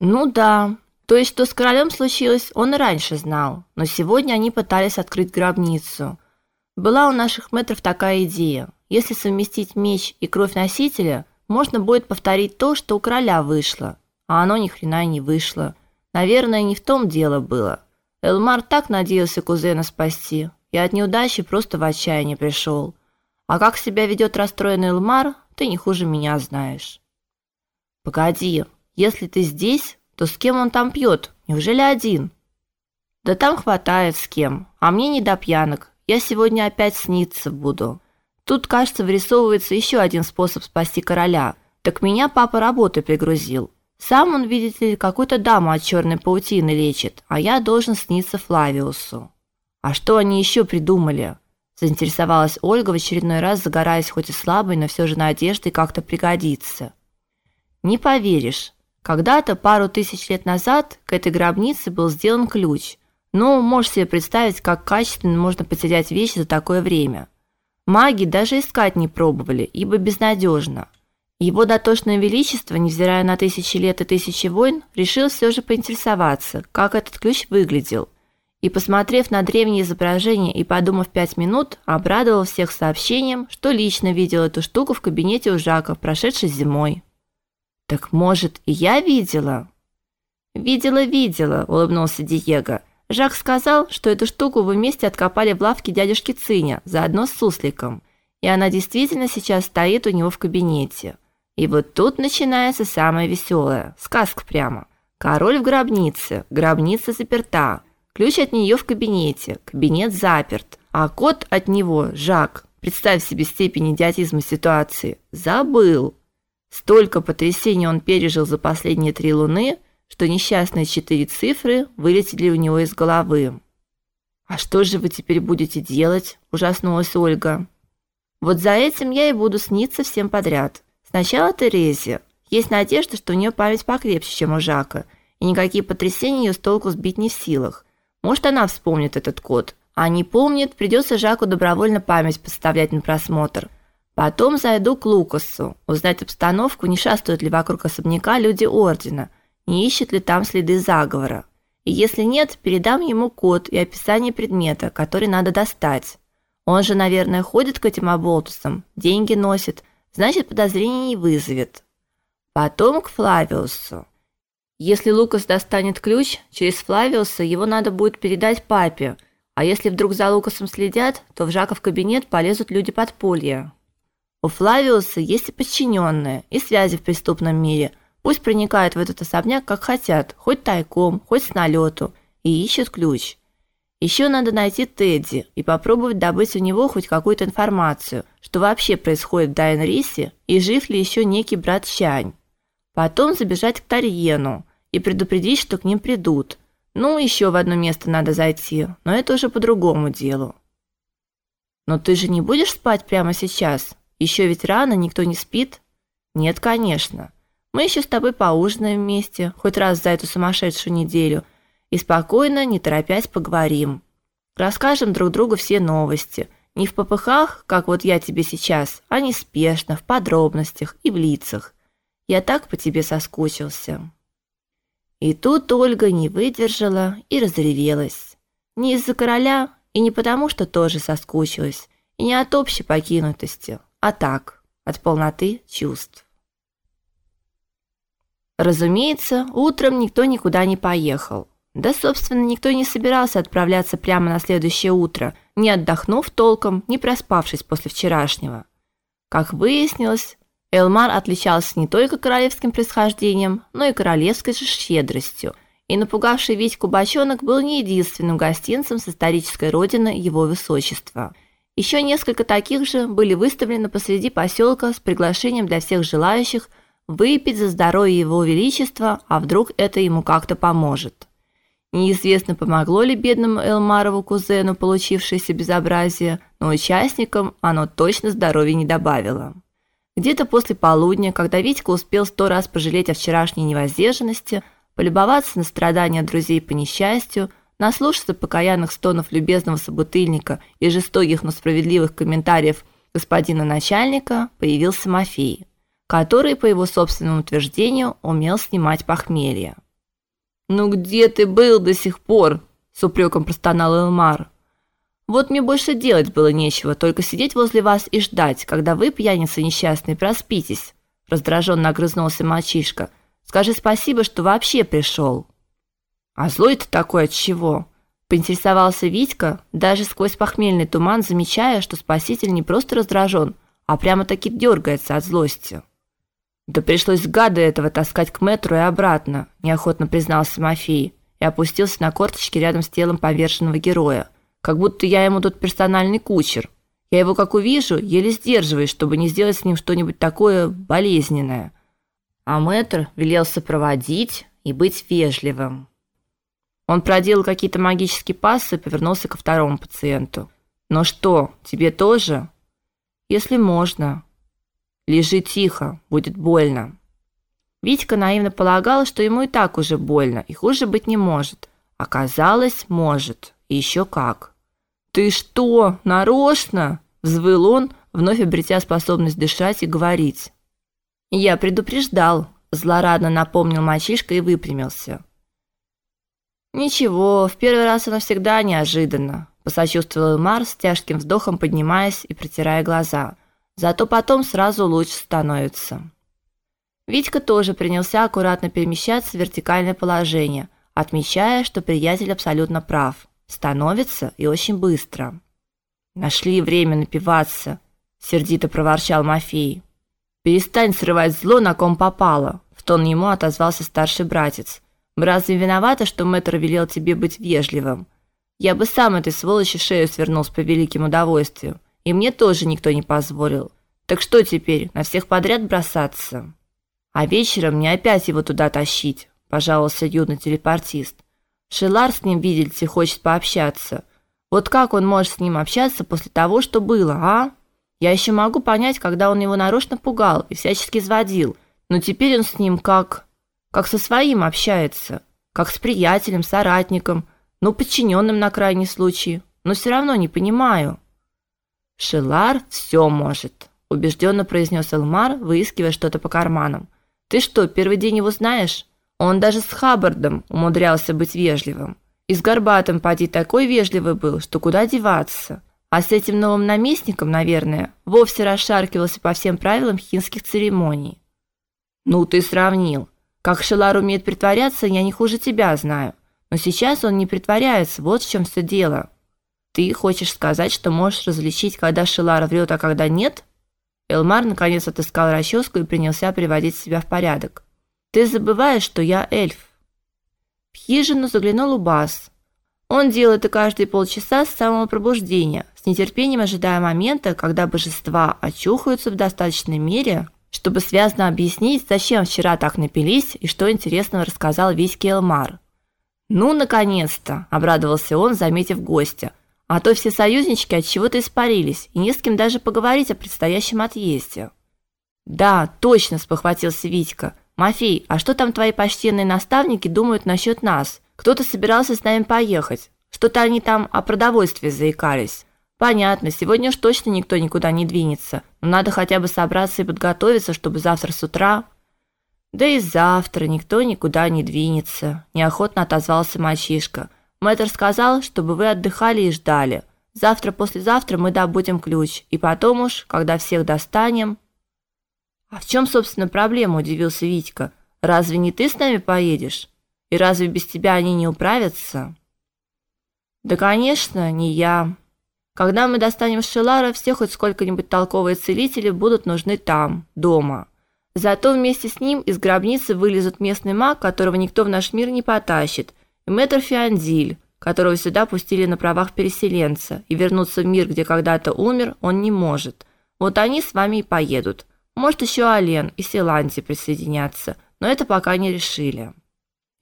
Ну да, то есть что с королем случилось, он и раньше знал, но сегодня они пытались открыть гробницу. Была у наших метров такая идея. Если совместить меч и кровь носителя, можно будет повторить то, что у короля вышло. А оно ни хрена не вышло. Наверное, не в том дело было. Элмар так надеялся кузена спасти, и от неудачи просто в отчаяние пришел. А как себя ведет расстроенный Элмар, ты не хуже меня знаешь. Погоди, если ты здесь, то с кем он там пьет? Неужели один? Да там хватает с кем. А мне не до пьянок. Я сегодня опять сниться буду. Тут, кажется, вырисовывается еще один способ спасти короля. Так меня папа работой пригрузил. Сам он, видите ли, какую-то даму от черной паутины лечит, а я должен сниться Флавиусу. А что они еще придумали? заинтересовалась Ольга в очередной раз, загораясь хоть и слабой, но все же надеждой как-то пригодится. Не поверишь, когда-то пару тысяч лет назад к этой гробнице был сделан ключ. Ну, можешь себе представить, как качественно можно потерять вещи за такое время. Маги даже искать не пробовали, ибо безнадежно. Его дотошное величество, невзирая на тысячи лет и тысячи войн, решил все же поинтересоваться, как этот ключ выглядел. И посмотрев на древнее изображение и подумав пять минут, обрадовал всех сообщением, что лично видел эту штуку в кабинете у Жака, прошедшей зимой. Так может, и я видела? Видела, видела, улыбнулся Диего. Жак сказал, что эту штуку вы вместе откопали в лавке дядюшки Циня, заодно с сусликом. И она действительно сейчас стоит у него в кабинете. И вот тут начинается самое веселое. Сказка прямо. Король в гробнице, гробница заперта. Ключ от нее в кабинете, кабинет заперт. А кот от него, Жак, представь себе степень идиотизма ситуации, забыл. Столько потрясений он пережил за последние три луны, что несчастные четыре цифры вылетели у него из головы. А что же вы теперь будете делать? ужаснулась Ольга. Вот за этим я и буду сниться всем подряд. Сначала Терезе. Есть надежда, что у нее память покрепче, чем у Жака, и никакие потрясения ее с толку сбить не в силах. Может, она вспомнит этот код. А не помнит, придется Жаку добровольно память поставлять на просмотр. Потом зайду к Лукасу, узнать обстановку, не шастают ли вокруг особняка люди ордена, не ищут ли там следы заговора. И если нет, передам ему код и описание предмета, который надо достать. Он же, наверное, ходит к этим оболтусам, деньги носит, значит, подозрений не вызовет. Потом к Флавиусу. Если Лукас достанет ключ, через Флавиуса его надо будет передать папе. А если вдруг за Лукасом следят, то в Жаков кабинет полезут люди подполья. У Флавиуса есть и подчиненные, и связи в преступном мире. Пусть проникают в этот особняк как хотят, хоть тайком, хоть с налету, и ищут ключ. Еще надо найти Тедди и попробовать добыть у него хоть какую-то информацию, что вообще происходит в Дайнрисе и жив ли еще некий брат Чань. Потом забежать к Тарьену и предупредить, что к ним придут. Ну, еще в одно место надо зайти, но это уже по другому делу. Но ты же не будешь спать прямо сейчас? Еще ведь рано, никто не спит. Нет, конечно. Мы еще с тобой поужинаем вместе, хоть раз за эту сумасшедшую неделю, и спокойно, не торопясь, поговорим. Расскажем друг другу все новости, не в попыхах, как вот я тебе сейчас, а неспешно, в подробностях и в лицах. Я так по тебе соскучился. И тут Ольга не выдержала и разревелась. Не из-за короля и не потому, что тоже соскучилась, и не от общей покинутости, а так, от полноты чувств. Разумеется, утром никто никуда не поехал. Да, собственно, никто не собирался отправляться прямо на следующее утро, не отдохнув толком, не проспавшись после вчерашнего. Как выяснилось, Элмар отличался не только королевским происхождением, но и королевской же щедростью, и напугавший Витьку бочонок был не единственным гостинцем с исторической родины его высочества – еще несколько таких же были выставлены посреди поселка с приглашением для всех желающих выпить за здоровье его величества, а вдруг это ему как-то поможет. Неизвестно, помогло ли бедному Элмарову кузену получившееся безобразие, но участникам оно точно здоровья не добавило. Где-то после полудня, когда Витька успел сто раз пожалеть о вчерашней невоздержанности, полюбоваться на страдания друзей по несчастью, наслушаться покаянных стонов любезного собутыльника и жестоких, но справедливых комментариев господина начальника, появился Мафей, который, по его собственному утверждению, умел снимать похмелье. Ну где ты был до сих пор? с упреком простонал Элмар. Вот мне больше делать было нечего, только сидеть возле вас и ждать, когда вы, пьяницы несчастные, проспитесь. Раздраженно огрызнулся мальчишка. Скажи спасибо, что вообще пришел. А злой ты такой от чего? Поинтересовался Витька, даже сквозь похмельный туман замечая, что спаситель не просто раздражен, а прямо-таки дергается от злости. Да пришлось гада этого таскать к метру и обратно, неохотно признался Мафей и опустился на корточки рядом с телом поверженного героя, как будто я ему тут персональный кучер. Я его как увижу, еле сдерживаюсь, чтобы не сделать с ним что-нибудь такое болезненное. А мэтр велел сопроводить и быть вежливым. Он проделал какие-то магические пассы и повернулся ко второму пациенту. "Ну что, тебе тоже?" "Если можно. Лежи тихо, будет больно". Витька наивно полагал, что ему и так уже больно, и хуже быть не может. Оказалось, может. И еще как. Ты что, нарочно? взвыл он, вновь обретя способность дышать и говорить. Я предупреждал, злорадно напомнил мальчишка и выпрямился. Ничего, в первый раз оно всегда неожиданно, посочувствовал Марс, тяжким вздохом поднимаясь и протирая глаза. Зато потом сразу лучше становится. Витька тоже принялся аккуратно перемещаться в вертикальное положение, отмечая, что приятель абсолютно прав. Становится и очень быстро. Нашли время напиваться, сердито проворчал Мафей. Перестань срывать зло на ком попало, в тон ему отозвался старший братец. Разве виноваты, что мэтр велел тебе быть вежливым? Я бы сам этой сволочи шею свернул с превеликим удовольствием, и мне тоже никто не позволил. Так что теперь, на всех подряд бросаться? А вечером мне опять его туда тащить, пожаловался юный телепортист. Шелар с ним, видите, хочет пообщаться. Вот как он может с ним общаться после того, что было, а? Я еще могу понять, когда он его нарочно пугал и всячески изводил, но теперь он с ним как как со своим общается, как с приятелем, соратником, ну, подчиненным на крайний случай. Но все равно не понимаю. Шелар все может, убежденно произнес Элмар, выискивая что-то по карманам. Ты что, первый день его знаешь? Он даже с Хаббардом умудрялся быть вежливым. И с Горбатым поди такой вежливый был, что куда деваться. А с этим новым наместником, наверное, вовсе расшаркивался по всем правилам хинских церемоний. Ну ты сравнил. Как Шелар умеет притворяться, я не хуже тебя знаю. Но сейчас он не притворяется, вот в чем все дело. Ты хочешь сказать, что можешь различить, когда Шелар врет, а когда нет? Элмар наконец отыскал расческу и принялся приводить себя в порядок. Ты забываешь, что я эльф. В хижину заглянул Убас. Он делал это каждые полчаса с самого пробуждения, с нетерпением ожидая момента, когда божества очухаются в достаточной мере, чтобы связно объяснить, зачем вчера так напились и что интересного рассказал весь Элмар. Ну наконец-то, обрадовался он, заметив гостя. А то все союзнички от чего-то испарились, и не с кем даже поговорить о предстоящем отъезде. Да, точно, спохватился Витька. Мафей, а что там твои почтенные наставники думают насчет нас? Кто-то собирался с нами поехать. Что-то они там о продовольствии заикались. Понятно, сегодня уж точно никто никуда не двинется. Но надо хотя бы собраться и подготовиться, чтобы завтра с утра Да и завтра никто никуда не двинется, неохотно отозвался мальчишка. Мэтр сказал, чтобы вы отдыхали и ждали. Завтра-послезавтра мы добудем ключ, и потом уж, когда всех достанем. А в чем, собственно, проблема, удивился Витька. Разве не ты с нами поедешь? И разве без тебя они не управятся? Да, конечно, не я. Когда мы достанем Шелара, все хоть сколько-нибудь толковые целители будут нужны там, дома. Зато вместе с ним из гробницы вылезут местный маг, которого никто в наш мир не потащит, и мэтр Фиандиль, которого сюда пустили на правах переселенца, и вернуться в мир, где когда-то умер, он не может. Вот они с вами и поедут. Может, еще Ален и Силанти присоединятся, но это пока не решили.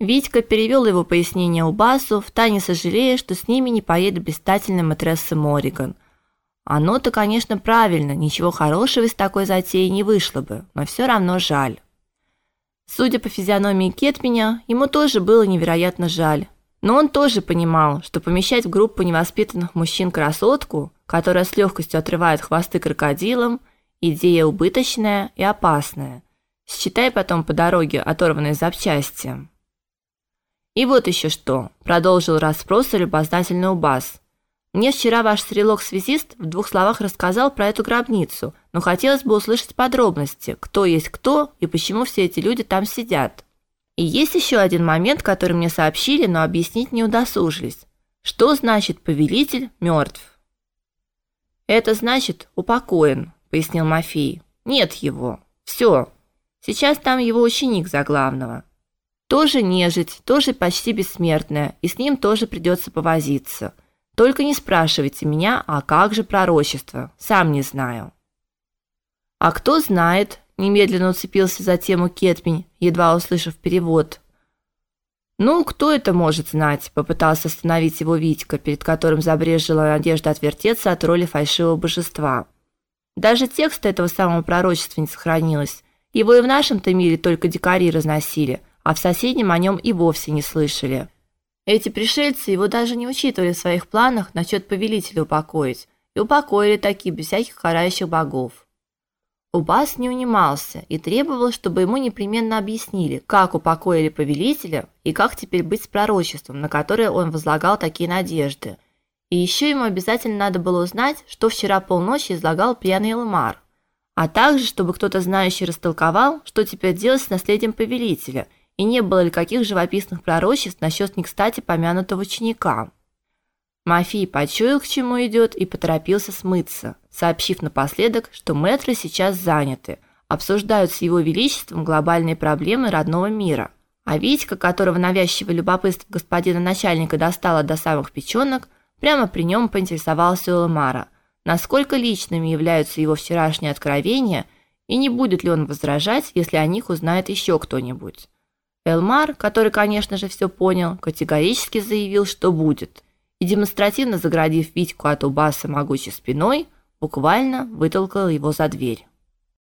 Витька перевел его пояснение у Басу, втайне сожалея, что с ними не поедет блистательная матресса Мориган. Оно-то, конечно, правильно, ничего хорошего из такой затеи не вышло бы, но все равно жаль. Судя по физиономии Кетменя, ему тоже было невероятно жаль. Но он тоже понимал, что помещать в группу невоспитанных мужчин красотку, которая с легкостью отрывает хвосты крокодилам, идея убыточная и опасная. Считай потом по дороге оторванные запчасти. И вот еще что, продолжил расспросы любознательный Убас. Мне вчера ваш стрелок-связист в двух словах рассказал про эту гробницу, но хотелось бы услышать подробности, кто есть кто и почему все эти люди там сидят. И есть еще один момент, который мне сообщили, но объяснить не удосужились. Что значит повелитель мертв? Это значит упокоен, пояснил Мафий. Нет его. Все. Сейчас там его ученик за главного. Тоже нежить, тоже почти бессмертная, и с ним тоже придется повозиться. Только не спрашивайте меня, а как же пророчество? Сам не знаю. А кто знает? Немедленно уцепился за тему Кетмень, едва услышав перевод. Ну, кто это может знать? Попытался остановить его Витька, перед которым забрежила надежда отвертеться от роли фальшивого божества. Даже текста этого самого пророчества не сохранилось. Его и в нашем-то мире только дикари разносили, а в соседнем о нем и вовсе не слышали. Эти пришельцы его даже не учитывали в своих планах насчет повелителя упокоить, и упокоили такие без всяких карающих богов. Убас не унимался и требовал, чтобы ему непременно объяснили, как упокоили повелителя и как теперь быть с пророчеством, на которое он возлагал такие надежды. И еще ему обязательно надо было узнать, что вчера полночи излагал пьяный Элмар, а также, чтобы кто-то знающий растолковал, что теперь делать с наследием повелителя – и не было ли каких живописных пророчеств насчет не кстати помянутого ученика. Мафий почуял, к чему идет, и поторопился смыться, сообщив напоследок, что мэтры сейчас заняты, обсуждают с его величеством глобальные проблемы родного мира. А Витька, которого навязчивое любопытство господина начальника достало до самых печёнок, прямо при нем поинтересовался у Ламара, насколько личными являются его вчерашние откровения и не будет ли он возражать, если о них узнает еще кто-нибудь. Элмар, который, конечно же, все понял, категорически заявил, что будет, и демонстративно заградив Витьку от Убаса могучей спиной, буквально вытолкал его за дверь.